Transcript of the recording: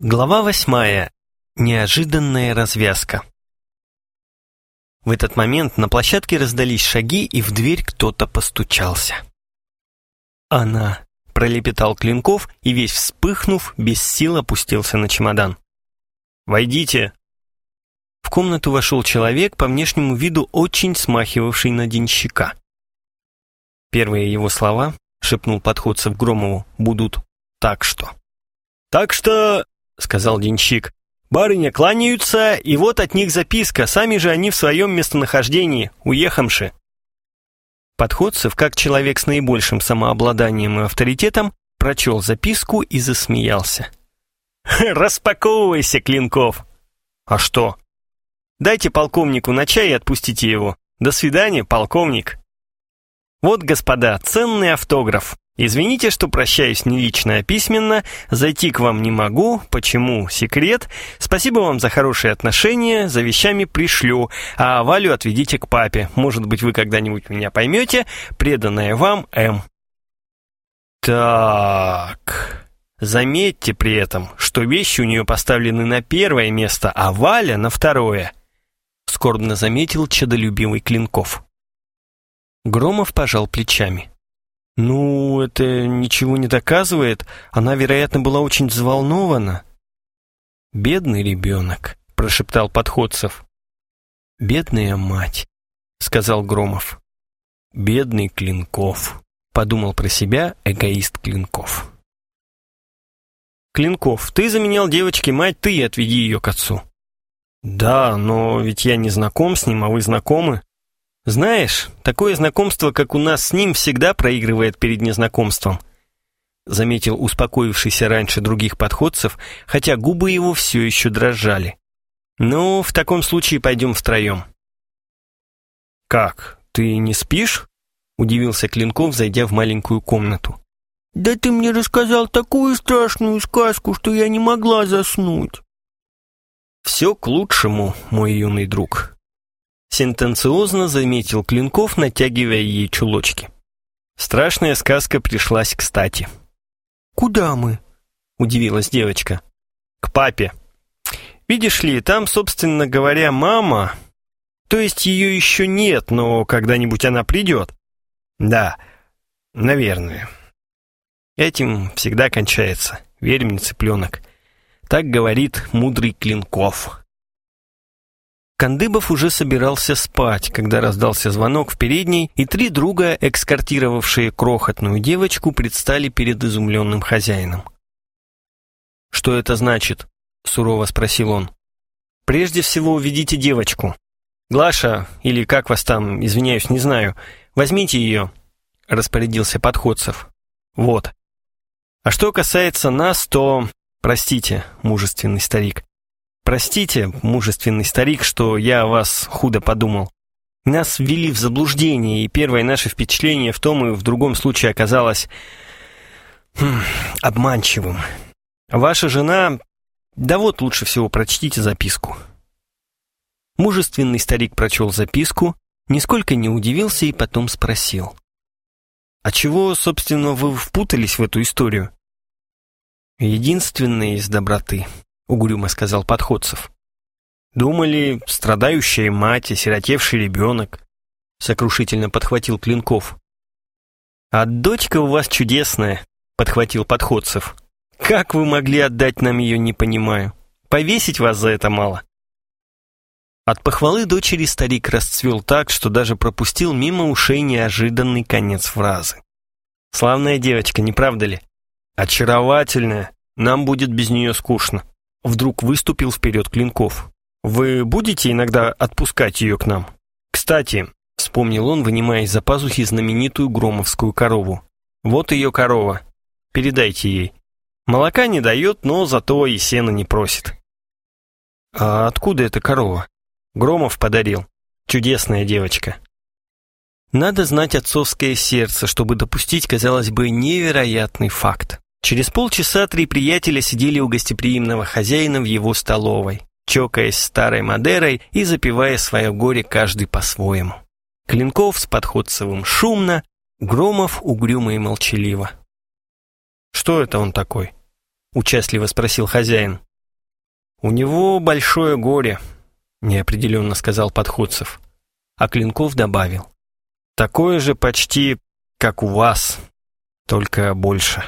Глава восьмая. Неожиданная развязка. В этот момент на площадке раздались шаги, и в дверь кто-то постучался. «Она!» — пролепетал Клинков и, весь вспыхнув, без сил опустился на чемодан. «Войдите!» В комнату вошел человек, по внешнему виду очень смахивавший на денщика. Первые его слова, шепнул подходцев Громову, будут «так что». «Так что — сказал денщик. «Барыня кланяются, и вот от них записка, сами же они в своем местонахождении, уехавши». Подходцев, как человек с наибольшим самообладанием и авторитетом, прочел записку и засмеялся. «Распаковывайся, Клинков!» «А что?» «Дайте полковнику на чай и отпустите его. До свидания, полковник!» «Вот, господа, ценный автограф. Извините, что прощаюсь не лично, а письменно. Зайти к вам не могу. Почему? Секрет. Спасибо вам за хорошие отношения. За вещами пришлю. А Валю отведите к папе. Может быть, вы когда-нибудь меня поймете. Преданная вам М. Так... Заметьте при этом, что вещи у нее поставлены на первое место, а Валя на второе. Скорбно заметил чадолюбивый Клинков. Громов пожал плечами. «Ну, это ничего не доказывает. Она, вероятно, была очень взволнована». «Бедный ребенок», — прошептал Подходцев. «Бедная мать», — сказал Громов. «Бедный Клинков», — подумал про себя эгоист Клинков. «Клинков, ты заменял девочке мать, ты отведи ее к отцу». «Да, но ведь я не знаком с ним, а вы знакомы». «Знаешь, такое знакомство, как у нас с ним, всегда проигрывает перед незнакомством», заметил успокоившийся раньше других подходцев, хотя губы его все еще дрожали. «Ну, в таком случае пойдем втроем». «Как, ты не спишь?» удивился Клинков, зайдя в маленькую комнату. «Да ты мне рассказал такую страшную сказку, что я не могла заснуть». «Все к лучшему, мой юный друг», Сентенциозно заметил Клинков, натягивая ей чулочки. Страшная сказка пришлась кстати. «Куда мы?» — удивилась девочка. «К папе. Видишь ли, там, собственно говоря, мама... То есть ее еще нет, но когда-нибудь она придет. Да, наверное. Этим всегда кончается, верь мне, цыпленок. Так говорит мудрый Клинков». Кандыбов уже собирался спать, когда раздался звонок в передней, и три друга, экскортировавшие крохотную девочку, предстали перед изумленным хозяином. «Что это значит?» — сурово спросил он. «Прежде всего уведите девочку. Глаша, или как вас там, извиняюсь, не знаю, возьмите ее», — распорядился Подходцев. «Вот. А что касается нас, то... Простите, мужественный старик, Простите, мужественный старик, что я о вас худо подумал. Нас ввели в заблуждение, и первое наше впечатление в том и в другом случае оказалось хм, обманчивым. Ваша жена... Да вот лучше всего прочтите записку. Мужественный старик прочел записку, нисколько не удивился и потом спросил. «А чего, собственно, вы впутались в эту историю?» «Единственное из доброты», — угрюмо сказал Подходцев. «Думали, страдающая мать, осиротевший ребенок», — сокрушительно подхватил Клинков. «А дочка у вас чудесная», — подхватил Подходцев. «Как вы могли отдать нам ее, не понимаю. Повесить вас за это мало». От похвалы дочери старик расцвел так, что даже пропустил мимо ушей неожиданный конец фразы. «Славная девочка, не правда ли?» «Очаровательная. Нам будет без нее скучно», Вдруг выступил вперед Клинков. «Вы будете иногда отпускать ее к нам? Кстати, — вспомнил он, вынимая из-за пазухи знаменитую громовскую корову. «Вот ее корова. Передайте ей. Молока не дает, но зато и сена не просит». «А откуда эта корова?» «Громов подарил. Чудесная девочка». Надо знать отцовское сердце, чтобы допустить, казалось бы, невероятный факт. Через полчаса три приятеля сидели у гостеприимного хозяина в его столовой, чокаясь старой Мадерой и запивая свое горе каждый по-своему. Клинков с Подходцевым шумно, Громов угрюмо и молчаливо. «Что это он такой?» — участливо спросил хозяин. У него большое горе, неопределенно сказал Подходцев. А Клинков добавил. Такое же почти, как у вас, только больше.